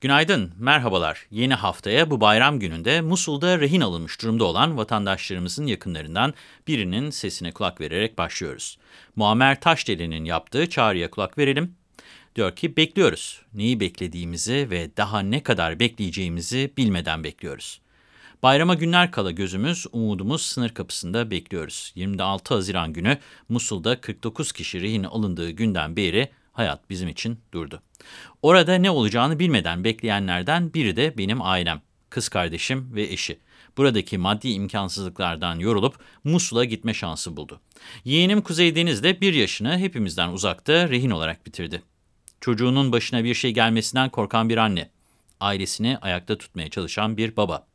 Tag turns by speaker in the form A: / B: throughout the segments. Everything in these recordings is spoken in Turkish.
A: Günaydın, merhabalar. Yeni haftaya bu bayram gününde Musul'da rehin alınmış durumda olan vatandaşlarımızın yakınlarından birinin sesine kulak vererek başlıyoruz. Muammer Taşdeli'nin yaptığı çağrıya kulak verelim. Diyor ki bekliyoruz. Neyi beklediğimizi ve daha ne kadar bekleyeceğimizi bilmeden bekliyoruz. Bayrama günler kala gözümüz, umudumuz sınır kapısında bekliyoruz. 26 Haziran günü Musul'da 49 kişi rehin alındığı günden beri hayat bizim için durdu. Orada ne olacağını bilmeden bekleyenlerden biri de benim ailem, kız kardeşim ve eşi. Buradaki maddi imkansızlıklardan yorulup Musul'a gitme şansı buldu. Yeğenim Kuzey Deniz'de bir yaşını hepimizden uzakta rehin olarak bitirdi. Çocuğunun başına bir şey gelmesinden korkan bir anne, ailesini ayakta tutmaya çalışan bir baba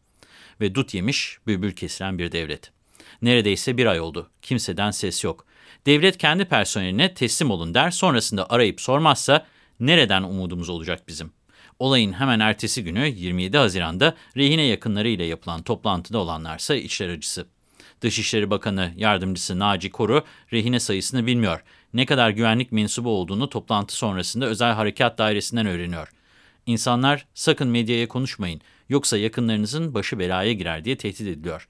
A: ve dut yemiş, bülbül kesilen bir devlet. Neredeyse bir ay oldu, kimseden ses yok. Devlet kendi personeline teslim olun der, sonrasında arayıp sormazsa nereden umudumuz olacak bizim? Olayın hemen ertesi günü 27 Haziran'da rehine yakınlarıyla yapılan toplantıda olanlarsa içler acısı. Dışişleri Bakanı Yardımcısı Naci Koru rehine sayısını bilmiyor. Ne kadar güvenlik mensubu olduğunu toplantı sonrasında Özel Harekat Dairesi'nden öğreniyor. İnsanlar sakın medyaya konuşmayın yoksa yakınlarınızın başı belaya girer diye tehdit ediliyor.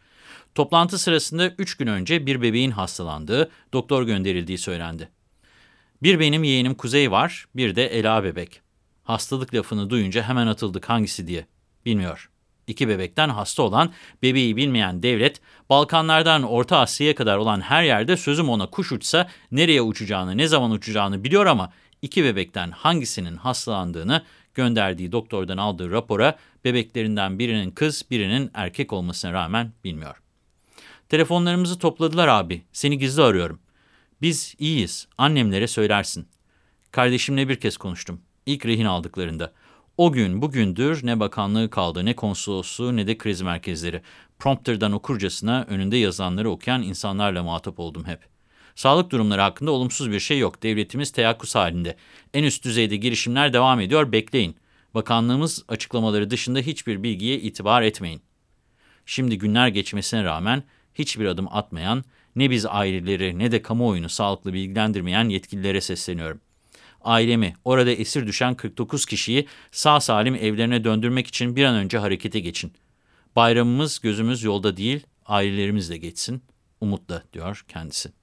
A: Toplantı sırasında 3 gün önce bir bebeğin hastalandığı, doktor gönderildiği söylendi. Bir benim yeğenim Kuzey var, bir de Ela bebek. Hastalık lafını duyunca hemen atıldık hangisi diye. Bilmiyor. İki bebekten hasta olan, bebeği bilmeyen devlet, Balkanlardan Orta Asya'ya kadar olan her yerde sözüm ona kuş uçsa nereye uçacağını, ne zaman uçacağını biliyor ama iki bebekten hangisinin hastalandığını gönderdiği doktordan aldığı rapora bebeklerinden birinin kız, birinin erkek olmasına rağmen bilmiyor. Telefonlarımızı topladılar abi, seni gizli arıyorum. Biz iyiyiz, annemlere söylersin. Kardeşimle bir kez konuştum, ilk rehin aldıklarında. O gün bugündür ne bakanlığı kaldı, ne konsolosluğu ne de kriz merkezleri. Prompter'dan okurcasına önünde yazılanları okuyan insanlarla muhatap oldum hep. Sağlık durumları hakkında olumsuz bir şey yok. Devletimiz teyakkuz halinde. En üst düzeyde girişimler devam ediyor, bekleyin. Bakanlığımız açıklamaları dışında hiçbir bilgiye itibar etmeyin. Şimdi günler geçmesine rağmen hiçbir adım atmayan, ne biz aileleri ne de kamuoyunu sağlıklı bilgilendirmeyen yetkililere sesleniyorum. Ailemi, orada esir düşen 49 kişiyi sağ salim evlerine döndürmek için bir an önce harekete geçin. Bayramımız gözümüz yolda değil, ailelerimizle geçsin. Umutla diyor kendisi.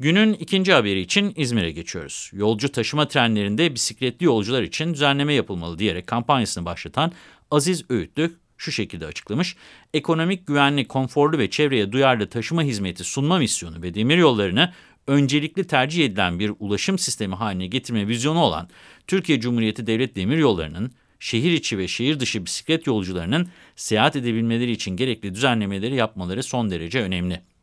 A: Günün ikinci haberi için İzmir'e geçiyoruz. Yolcu taşıma trenlerinde bisikletli yolcular için düzenleme yapılmalı diyerek kampanyasını başlatan Aziz Öğütlü şu şekilde açıklamış. Ekonomik, güvenli, konforlu ve çevreye duyarlı taşıma hizmeti sunma misyonu ve demir yollarını öncelikli tercih edilen bir ulaşım sistemi haline getirme vizyonu olan Türkiye Cumhuriyeti Devlet Demiryolları'nın şehir içi ve şehir dışı bisiklet yolcularının seyahat edebilmeleri için gerekli düzenlemeleri yapmaları son derece önemli.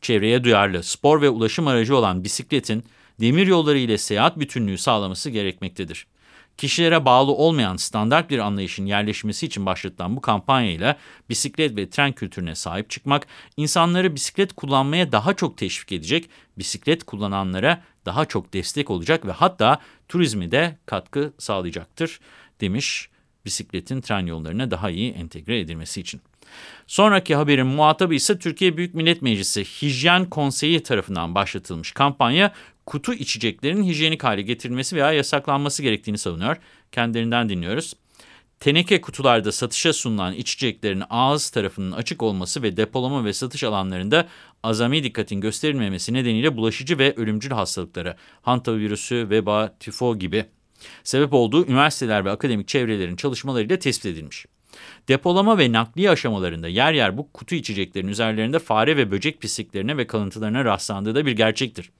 A: Çevreye duyarlı, spor ve ulaşım aracı olan bisikletin demir yolları ile seyahat bütünlüğü sağlaması gerekmektedir. Kişilere bağlı olmayan standart bir anlayışın yerleşmesi için başlatılan bu kampanyayla bisiklet ve tren kültürüne sahip çıkmak, insanları bisiklet kullanmaya daha çok teşvik edecek, bisiklet kullananlara daha çok destek olacak ve hatta turizmi de katkı sağlayacaktır demiş bisikletin tren yollarına daha iyi entegre edilmesi için. Sonraki haberin muhatabı ise Türkiye Büyük Millet Meclisi Hijyen Konseyi tarafından başlatılmış kampanya kutu içeceklerin hijyenik hale getirilmesi veya yasaklanması gerektiğini savunuyor. Kendilerinden dinliyoruz. Teneke kutularda satışa sunulan içeceklerin ağız tarafının açık olması ve depolama ve satış alanlarında azami dikkatin gösterilmemesi nedeniyle bulaşıcı ve ölümcül hastalıkları, hantavirüsü, veba, tifo gibi sebep olduğu üniversiteler ve akademik çevrelerin çalışmalarıyla tespit edilmiş. Depolama ve nakliye aşamalarında yer yer bu kutu içeceklerin üzerlerinde fare ve böcek pisliklerine ve kalıntılarına rastlandığı da bir gerçektir.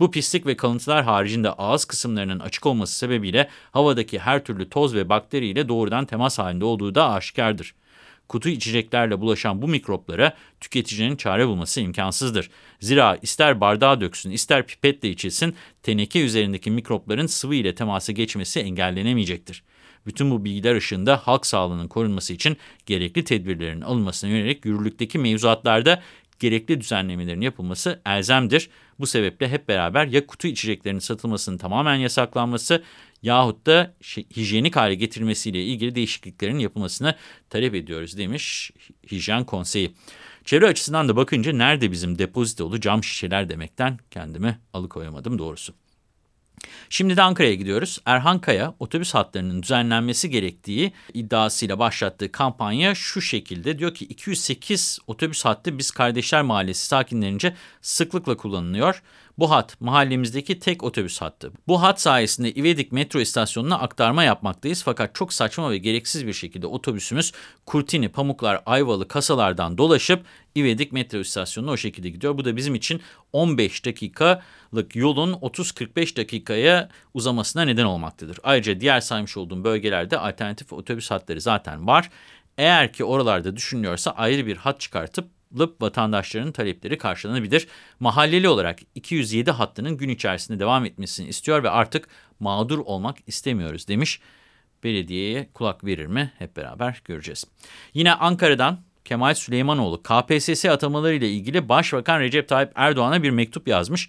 A: Bu pislik ve kalıntılar haricinde ağız kısımlarının açık olması sebebiyle havadaki her türlü toz ve bakteriyle doğrudan temas halinde olduğu da aşikardır. Kutu içeceklerle bulaşan bu mikroplara tüketicinin çare bulması imkansızdır. Zira ister bardağa döksün ister pipetle içilsin teneke üzerindeki mikropların sıvı ile temasa geçmesi engellenemeyecektir. Bütün bu bilgiler ışığında halk sağlığının korunması için gerekli tedbirlerin alınmasına yönelik yürürlükteki mevzuatlarda gerekli düzenlemelerin yapılması elzemdir. Bu sebeple hep beraber ya kutu içeceklerinin satılmasının tamamen yasaklanması yahut da hijyenik hale getirilmesiyle ilgili değişikliklerin yapılmasını talep ediyoruz demiş Hijyen Konseyi. Çevre açısından da bakınca nerede bizim depozitolu cam şişeler demekten kendimi alıkoyamadım doğrusu. Şimdi de Ankara'ya gidiyoruz. Erhan Kaya, otobüs hatlarının düzenlenmesi gerektiği iddiasıyla başlattığı kampanya şu şekilde. Diyor ki 208 otobüs hattı biz Kardeşler Mahallesi sakinlerince sıklıkla kullanılıyor. Bu hat mahallemizdeki tek otobüs hattı. Bu hat sayesinde İvedik metro istasyonuna aktarma yapmaktayız. Fakat çok saçma ve gereksiz bir şekilde otobüsümüz Kurtini, Pamuklar, Ayvalı kasalardan dolaşıp İvedik metro istasyonuna o şekilde gidiyor. Bu da bizim için 15 dakikalık yolun 30-45 dakikaya uzamasına neden olmaktadır. Ayrıca diğer saymış olduğum bölgelerde alternatif otobüs hatları zaten var. Eğer ki oralarda düşünülüyorsa ayrı bir hat çıkartıp vatandaşlarının talepleri karşılanabilir. Mahalleli olarak 207 hattının gün içerisinde devam etmesini istiyor ve artık mağdur olmak istemiyoruz demiş. Belediyeye kulak verir mi? Hep beraber göreceğiz. Yine Ankara'dan Kemal Süleymanoğlu KPSS atamaları ile ilgili Başbakan Recep Tayyip Erdoğan'a bir mektup yazmış.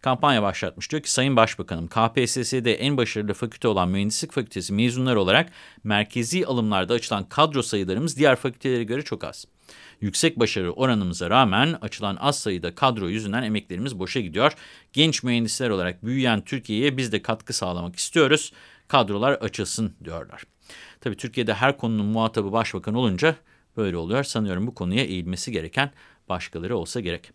A: Kampanya başlatmış. Diyor ki Sayın Başbakanım KPSS'de en başarılı fakülte olan Mühendislik Fakültesi mezunları olarak merkezi alımlarda açılan kadro sayılarımız diğer fakültelere göre çok az. Yüksek başarı oranımıza rağmen açılan az sayıda kadro yüzünden emeklerimiz boşa gidiyor. Genç mühendisler olarak büyüyen Türkiye'ye biz de katkı sağlamak istiyoruz. Kadrolar açılsın diyorlar. Tabii Türkiye'de her konunun muhatabı başbakan olunca böyle oluyor. Sanıyorum bu konuya eğilmesi gereken başkaları olsa gerek.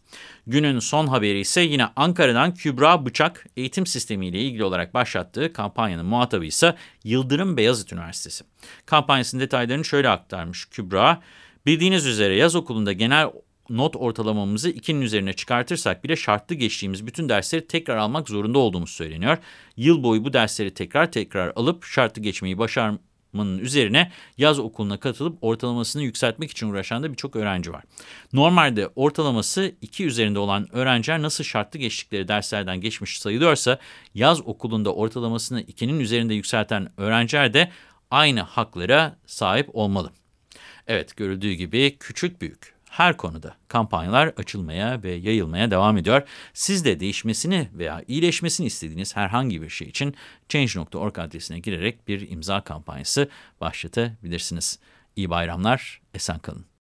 A: Günün son haberi ise yine Ankara'dan Kübra Bıçak eğitim sistemiyle ilgili olarak başlattığı kampanyanın muhatabı ise Yıldırım Beyazıt Üniversitesi. Kampanyasının detaylarını şöyle aktarmış Kübra. Bildiğiniz üzere yaz okulunda genel not ortalamamızı 2'nin üzerine çıkartırsak bile şartlı geçtiğimiz bütün dersleri tekrar almak zorunda olduğumuz söyleniyor. Yıl boyu bu dersleri tekrar tekrar alıp şartlı geçmeyi başarmanın üzerine yaz okuluna katılıp ortalamasını yükseltmek için uğraşan da birçok öğrenci var. Normalde ortalaması 2 üzerinde olan öğrenciler nasıl şartlı geçtikleri derslerden geçmiş sayılıyorsa yaz okulunda ortalamasını 2'nin üzerinde yükselten öğrenciler de aynı haklara sahip olmalı. Evet görüldüğü gibi küçük büyük her konuda kampanyalar açılmaya ve yayılmaya devam ediyor. Siz de değişmesini veya iyileşmesini istediğiniz herhangi bir şey için Change.org adresine girerek bir imza kampanyası başlatabilirsiniz. İyi bayramlar, esen kalın.